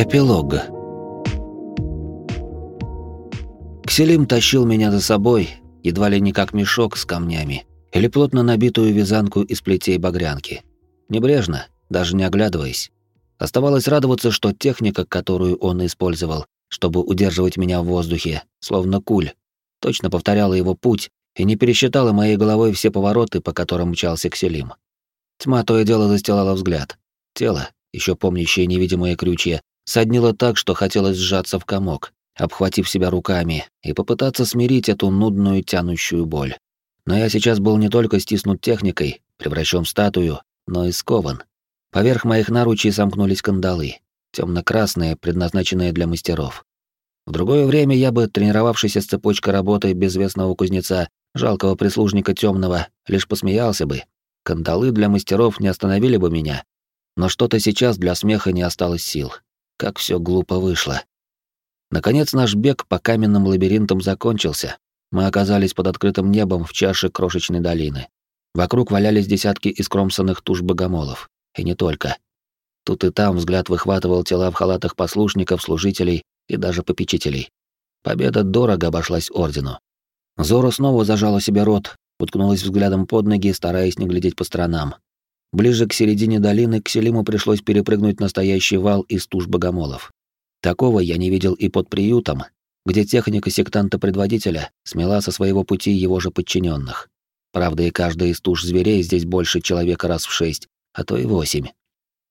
Эпилог. Кселим тащил меня за собой, едва ли не как мешок с камнями, или плотно набитую вязанку из плетей багрянки. Небрежно, даже не оглядываясь. Оставалось радоваться, что техника, которую он использовал, чтобы удерживать меня в воздухе, словно куль, точно повторяла его путь и не пересчитала моей головой все повороты, по которым мчался Кселим. Тьма то и дело застилала взгляд. Тело, еще помнящее невидимые крючья, соднило так, что хотелось сжаться в комок, обхватив себя руками и попытаться смирить эту нудную тянущую боль. Но я сейчас был не только стиснут техникой, превращен в статую, но и скован. Поверх моих наручей сомкнулись кандалы, темно-красные, предназначенные для мастеров. В другое время я бы, тренировавшийся с цепочкой работы безвестного кузнеца, жалкого прислужника темного, лишь посмеялся бы. Кандалы для мастеров не остановили бы меня. Но что-то сейчас для смеха не осталось сил. Как все глупо вышло. Наконец наш бег по каменным лабиринтам закончился. Мы оказались под открытым небом в чаше крошечной долины. Вокруг валялись десятки искромсанных туш богомолов. И не только. Тут и там взгляд выхватывал тела в халатах послушников, служителей и даже попечителей. Победа дорого обошлась ордену. Зора снова зажала себе рот, уткнулась взглядом под ноги, стараясь не глядеть по сторонам. Ближе к середине долины к Селиму пришлось перепрыгнуть настоящий вал из туш богомолов. Такого я не видел и под приютом, где техника сектанта-предводителя смела со своего пути его же подчиненных. Правда, и каждая из туш зверей здесь больше человека раз в шесть, а то и восемь.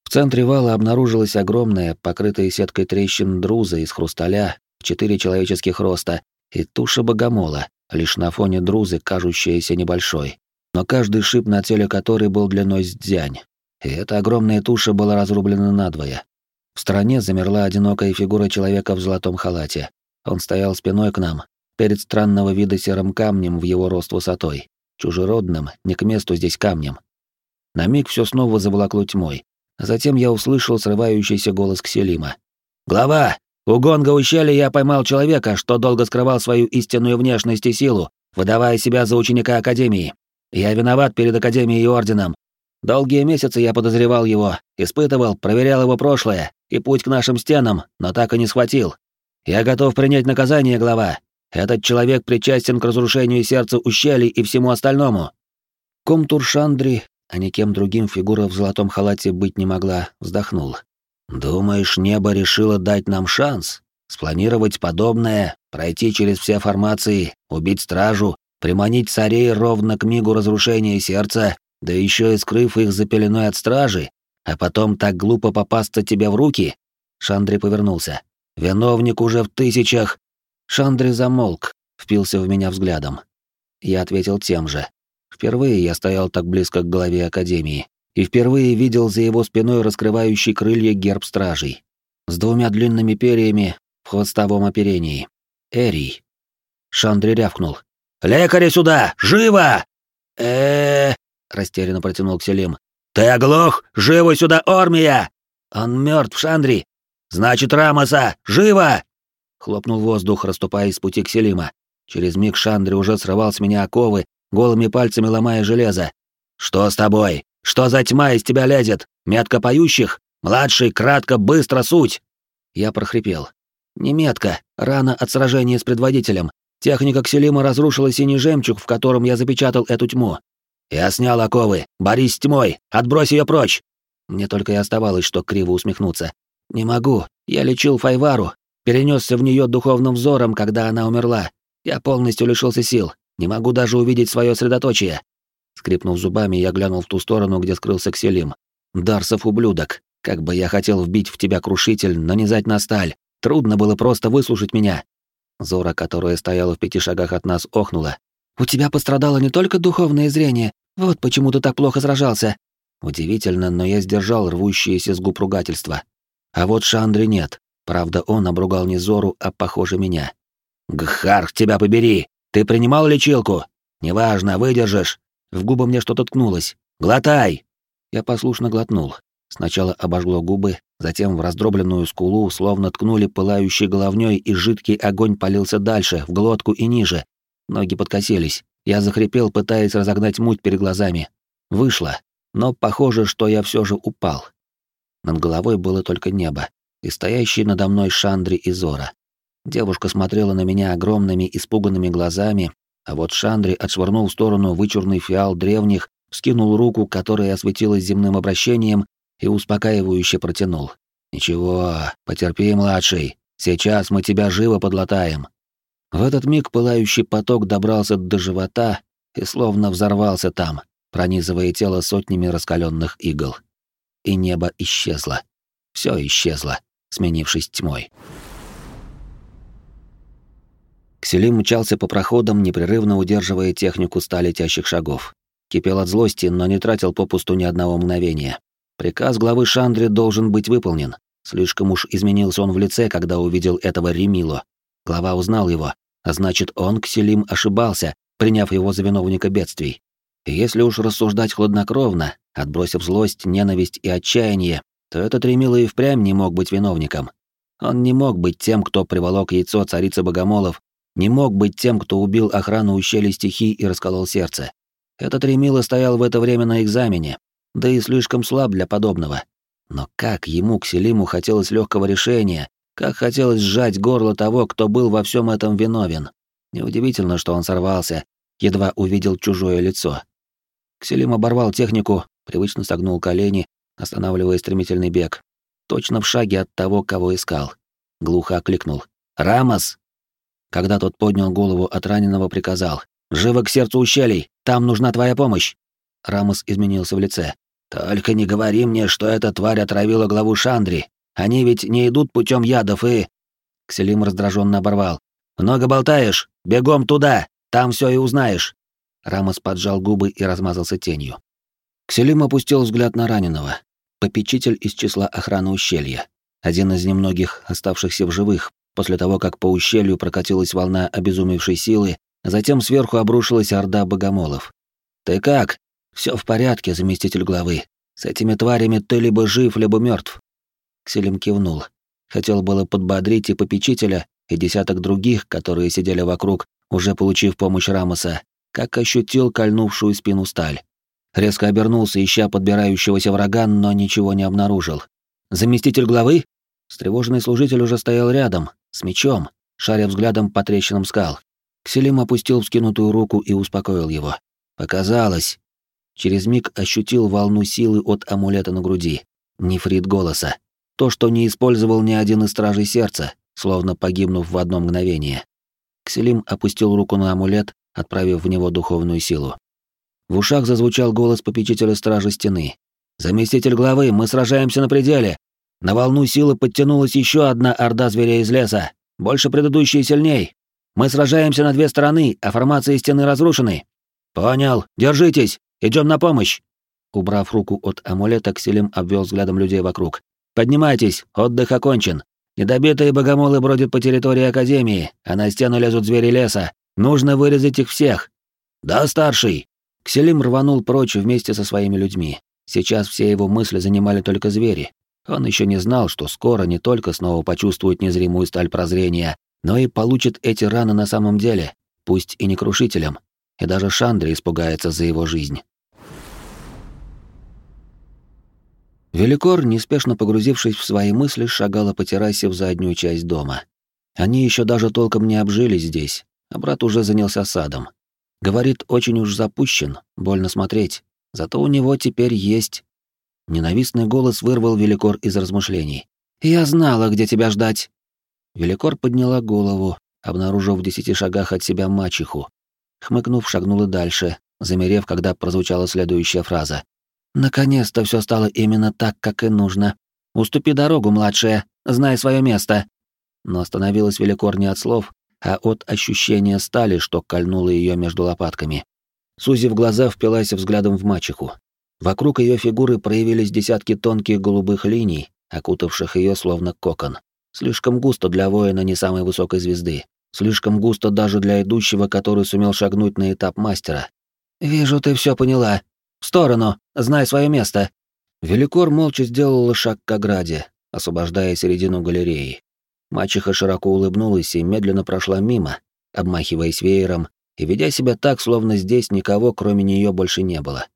В центре вала обнаружилась огромная, покрытая сеткой трещин друза из хрусталя четыре человеческих роста и туша богомола, лишь на фоне друзы, кажущаяся небольшой но каждый шип на теле которой был длиной с дзянь. И эта огромная туша была разрублена надвое. В стороне замерла одинокая фигура человека в золотом халате. Он стоял спиной к нам, перед странного вида серым камнем в его рост высотой, чужеродным, не к месту здесь камнем. На миг все снова заволокло тьмой, затем я услышал срывающийся голос Кселима. «Глава! У гонга ущелья я поймал человека, что долго скрывал свою истинную внешность и силу, выдавая себя за ученика Академии. Я виноват перед Академией и Орденом. Долгие месяцы я подозревал его, испытывал, проверял его прошлое и путь к нашим стенам, но так и не схватил. Я готов принять наказание, глава. Этот человек причастен к разрушению сердца ущелий и всему остальному. Комтур Шандри, а никем другим фигура в золотом халате быть не могла, вздохнул. «Думаешь, небо решило дать нам шанс? Спланировать подобное, пройти через все формации, убить стражу, приманить царей ровно к мигу разрушения сердца, да еще и скрыв их за пеленой от стражи, а потом так глупо попасться тебе в руки? Шандри повернулся. Виновник уже в тысячах. Шандри замолк, впился в меня взглядом. Я ответил тем же. Впервые я стоял так близко к главе Академии, и впервые видел за его спиной раскрывающий крылья герб стражей. С двумя длинными перьями в хвостовом оперении. Эрий. Шандри рявкнул. Лекаря сюда! Живо!» э растерянно протянул Кселим. «Ты оглох? Живо сюда, армия!» «Он мертв, Шандри!» «Значит, Рамоса! Живо!» Хлопнул воздух, расступаясь с пути Кселима. Через миг Шандри уже срывал с меня оковы, голыми пальцами ломая железо. «Что с тобой? Что за тьма из тебя лезет? Метка поющих? Младший, кратко, быстро, суть!» Я прохрипел. «Не метка, рана от сражения с предводителем. Техника Кселима разрушила синий жемчуг, в котором я запечатал эту тьму. Я снял оковы. Борись с тьмой. Отбрось ее прочь. Мне только и оставалось, что криво усмехнуться. Не могу. Я лечил Файвару, перенесся в нее духовным взором, когда она умерла. Я полностью лишился сил. Не могу даже увидеть свое средоточие. Скрипнув зубами, я глянул в ту сторону, где скрылся Кселим. Дарсов ублюдок. Как бы я хотел вбить в тебя крушитель, нанизать на сталь. Трудно было просто выслушать меня. Зора, которая стояла в пяти шагах от нас, охнула. «У тебя пострадало не только духовное зрение, вот почему ты так плохо сражался». Удивительно, но я сдержал рвущиеся с губ ругательства. А вот Шандри нет. Правда, он обругал не Зору, а, похоже, меня. «Гхарх, тебя побери! Ты принимал лечилку? Неважно, выдержишь!» В губы мне что-то ткнулось. «Глотай!» Я послушно глотнул. Сначала обожгло губы, затем в раздробленную скулу словно ткнули пылающей головней, и жидкий огонь полился дальше, в глотку и ниже. Ноги подкосились. Я захрипел, пытаясь разогнать муть перед глазами. Вышло, но похоже, что я все же упал. Над головой было только небо. и стоящий надо мной Шандри и Зора. Девушка смотрела на меня огромными испуганными глазами, а вот Шандри отшвырнул в сторону вычурный фиал древних, вскинул руку, которая осветилась земным обращением, и успокаивающе протянул. «Ничего, потерпи, младший, сейчас мы тебя живо подлатаем». В этот миг пылающий поток добрался до живота и словно взорвался там, пронизывая тело сотнями раскаленных игл. И небо исчезло. Все исчезло, сменившись тьмой. Кселим мчался по проходам, непрерывно удерживая технику ста летящих шагов. Кипел от злости, но не тратил попусту ни одного мгновения. Приказ главы Шандри должен быть выполнен. Слишком уж изменился он в лице, когда увидел этого Ремило. Глава узнал его, а значит, он, Кселим, ошибался, приняв его за виновника бедствий. И если уж рассуждать хладнокровно, отбросив злость, ненависть и отчаяние, то этот Ремило и впрямь не мог быть виновником. Он не мог быть тем, кто приволок яйцо царицы богомолов, не мог быть тем, кто убил охрану ущелья стихий и расколол сердце. Этот Ремило стоял в это время на экзамене, да и слишком слаб для подобного. Но как ему, к Селиму, хотелось легкого решения, как хотелось сжать горло того, кто был во всем этом виновен. Неудивительно, что он сорвался, едва увидел чужое лицо. Кселим оборвал технику, привычно согнул колени, останавливая стремительный бег. Точно в шаге от того, кого искал. Глухо окликнул. «Рамос!» Когда тот поднял голову от раненого, приказал. «Живо к сердцу ущелий! Там нужна твоя помощь!» Рамос изменился в лице. «Только не говори мне, что эта тварь отравила главу Шандри. Они ведь не идут путем ядов и...» Кселим раздраженно оборвал. «Много болтаешь? Бегом туда! Там все и узнаешь!» Рамос поджал губы и размазался тенью. Кселим опустил взгляд на раненого. Попечитель из числа охраны ущелья. Один из немногих оставшихся в живых, после того, как по ущелью прокатилась волна обезумевшей силы, затем сверху обрушилась орда богомолов. «Ты как?» Все в порядке, заместитель главы. С этими тварями ты либо жив, либо мертв. Кселим кивнул. Хотел было подбодрить и попечителя, и десяток других, которые сидели вокруг, уже получив помощь Рамоса, как ощутил кольнувшую спину сталь. Резко обернулся, ища подбирающегося врага, но ничего не обнаружил. «Заместитель главы?» Встревоженный служитель уже стоял рядом, с мечом, шаря взглядом по трещинам скал. Кселим опустил вскинутую руку и успокоил его. «Показалось. Через миг ощутил волну силы от амулета на груди. Нефрит голоса. То, что не использовал ни один из стражей сердца, словно погибнув в одно мгновение. Кселим опустил руку на амулет, отправив в него духовную силу. В ушах зазвучал голос попечителя стражи стены. «Заместитель главы, мы сражаемся на пределе. На волну силы подтянулась еще одна орда зверей из леса. Больше предыдущей сильней. Мы сражаемся на две стороны, а формации стены разрушены. Понял, держитесь. Идем на помощь!» Убрав руку от амулета, Кселим обвел взглядом людей вокруг. «Поднимайтесь, отдых окончен. Недобитые богомолы бродят по территории Академии, а на стену лезут звери леса. Нужно вырезать их всех!» «Да, старший!» Кселим рванул прочь вместе со своими людьми. Сейчас все его мысли занимали только звери. Он еще не знал, что скоро не только снова почувствует незримую сталь прозрения, но и получит эти раны на самом деле, пусть и не крушителем и даже Шандри испугается за его жизнь. Великор, неспешно погрузившись в свои мысли, шагала по террасе в заднюю часть дома. Они еще даже толком не обжились здесь, а брат уже занялся садом. Говорит, очень уж запущен, больно смотреть. Зато у него теперь есть... Ненавистный голос вырвал Великор из размышлений. «Я знала, где тебя ждать!» Великор подняла голову, обнаружив в десяти шагах от себя мачеху, Хмыкнув, шагнула дальше, замерев, когда прозвучала следующая фраза. «Наконец-то все стало именно так, как и нужно. Уступи дорогу, младшая, знай свое место». Но остановилась Великор не от слов, а от ощущения стали, что кольнуло ее между лопатками. Сузи в глаза впилась взглядом в мачеху. Вокруг ее фигуры проявились десятки тонких голубых линий, окутавших ее словно кокон. Слишком густо для воина не самой высокой звезды. Слишком густо даже для идущего, который сумел шагнуть на этап мастера. «Вижу, ты все поняла. В сторону, знай свое место». Великор молча сделала шаг к ограде, освобождая середину галереи. Мачеха широко улыбнулась и медленно прошла мимо, обмахиваясь веером и ведя себя так, словно здесь никого, кроме нее, больше не было.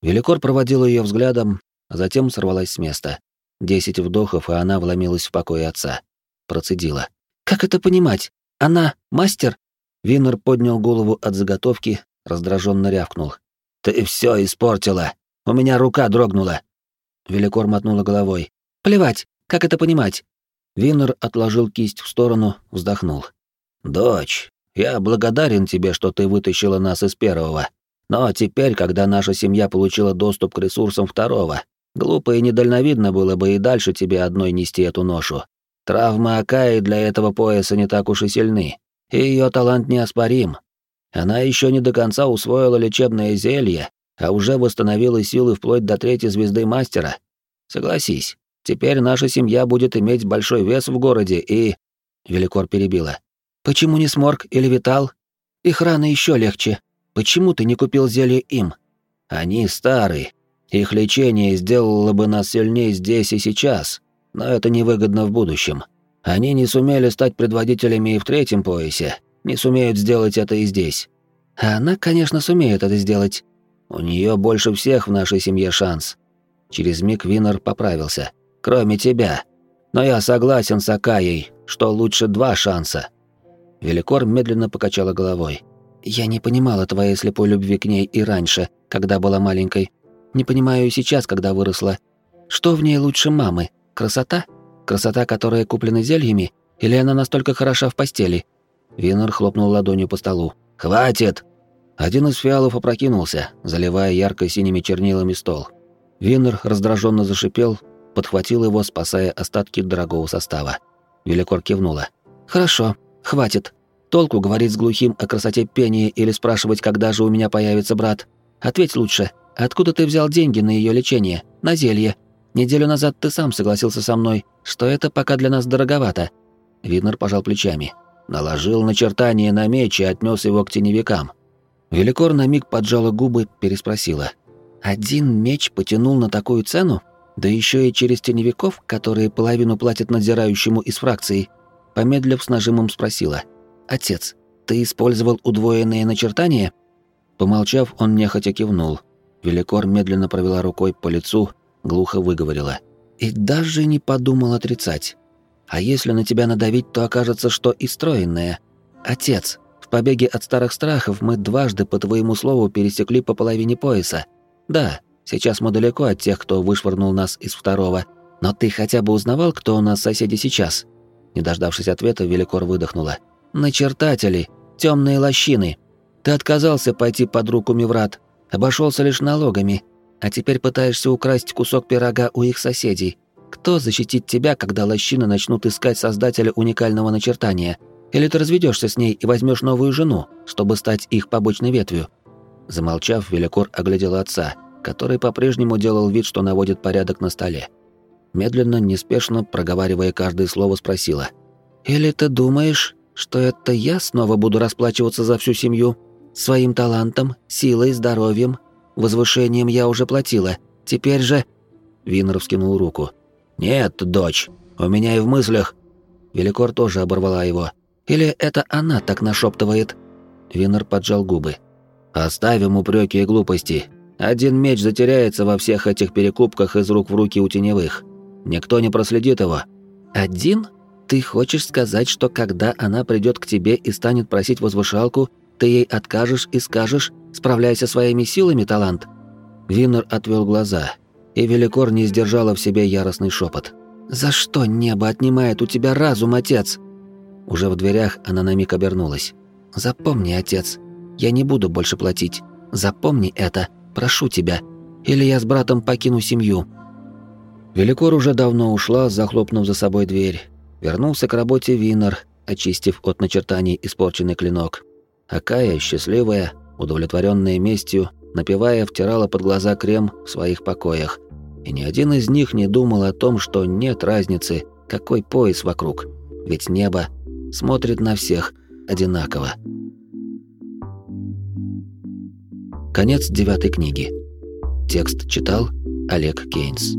Великор проводил ее взглядом, а затем сорвалась с места. Десять вдохов, и она вломилась в покой отца. Процедила. «Как это понимать? Она мастер?» Винер поднял голову от заготовки, раздраженно рявкнул. «Ты все испортила! У меня рука дрогнула!» Великор мотнула головой. «Плевать! Как это понимать?» Винер отложил кисть в сторону, вздохнул. «Дочь, я благодарен тебе, что ты вытащила нас из первого. Но теперь, когда наша семья получила доступ к ресурсам второго, глупо и недальновидно было бы и дальше тебе одной нести эту ношу. Травмы Акаи для этого пояса не так уж и сильны, и ее талант неоспорим. Она еще не до конца усвоила лечебное зелье, а уже восстановила силы вплоть до третьей звезды мастера. Согласись, теперь наша семья будет иметь большой вес в городе и...» Великор перебила. «Почему не Сморк или Витал? Их раны еще легче. Почему ты не купил зелье им? Они старые. Их лечение сделало бы нас сильнее здесь и сейчас, но это невыгодно в будущем. Они не сумели стать предводителями и в третьем поясе, не сумеют сделать это и здесь. А она, конечно, сумеет это сделать. У нее больше всех в нашей семье шанс. Через миг Винер поправился. Кроме тебя. Но я согласен с Акаей, что лучше два шанса. Великор медленно покачала головой. Я не понимала твоей слепой любви к ней и раньше, когда была маленькой. Не понимаю и сейчас, когда выросла. Что в ней лучше мамы? Красота? Красота, которая куплена зельями? Или она настолько хороша в постели? Винер хлопнул ладонью по столу. «Хватит!» Один из фиалов опрокинулся, заливая ярко-синими чернилами стол. Винер раздраженно зашипел, подхватил его, спасая остатки дорогого состава. Великор кивнула. «Хорошо, хватит. Толку говорить с глухим о красоте пения или спрашивать, когда же у меня появится брат. Ответь лучше, откуда ты взял деньги на ее лечение, на зелье? Неделю назад ты сам согласился со мной, что это пока для нас дороговато». Винер пожал плечами. Наложил начертание на меч и отнес его к теневикам. Великор на миг поджала губы, переспросила. «Один меч потянул на такую цену? Да еще и через теневиков, которые половину платят надзирающему из фракции?» Помедлив с нажимом спросила. «Отец, ты использовал удвоенные начертания?» Помолчав, он нехотя кивнул. Великор медленно провела рукой по лицу, глухо выговорила. «И даже не подумал отрицать. А если на тебя надавить, то окажется, что и стройное. Отец, в побеге от старых страхов мы дважды по твоему слову пересекли по половине пояса. Да, сейчас мы далеко от тех, кто вышвырнул нас из второго. Но ты хотя бы узнавал, кто у нас соседи сейчас?» Не дождавшись ответа, Великор выдохнула. «Начертатели, темные лощины. Ты отказался пойти под руку Миврат, обошелся лишь налогами, а теперь пытаешься украсть кусок пирога у их соседей. Кто защитит тебя, когда лощины начнут искать создателя уникального начертания? Или ты разведешься с ней и возьмешь новую жену, чтобы стать их побочной ветвью?» Замолчав, Великор оглядел отца, который по-прежнему делал вид, что наводит порядок на столе. Медленно, неспешно, проговаривая каждое слово, спросила. «Или ты думаешь, что это я снова буду расплачиваться за всю семью? Своим талантом, силой, здоровьем, возвышением я уже платила. Теперь же...» Винер вскинул руку. «Нет, дочь, у меня и в мыслях...» Великор тоже оборвала его. «Или это она так нашептывает?» Винер поджал губы. «Оставим упреки и глупости. Один меч затеряется во всех этих перекупках из рук в руки у теневых. Никто не проследит его». «Один? Ты хочешь сказать, что когда она придет к тебе и станет просить возвышалку, ты ей откажешь и скажешь «справляйся своими силами, талант»?» Винер отвел глаза, и Великор не сдержала в себе яростный шепот. «За что небо отнимает у тебя разум, отец?» Уже в дверях она на миг обернулась. «Запомни, отец, я не буду больше платить. Запомни это, прошу тебя. Или я с братом покину семью». Великор уже давно ушла, захлопнув за собой дверь. Вернулся к работе Винер, очистив от начертаний испорченный клинок. Акая, счастливая, удовлетворенная местью, напевая, втирала под глаза крем в своих покоях. И ни один из них не думал о том, что нет разницы, какой пояс вокруг. Ведь небо смотрит на всех одинаково. Конец девятой книги. Текст читал Олег Кейнс.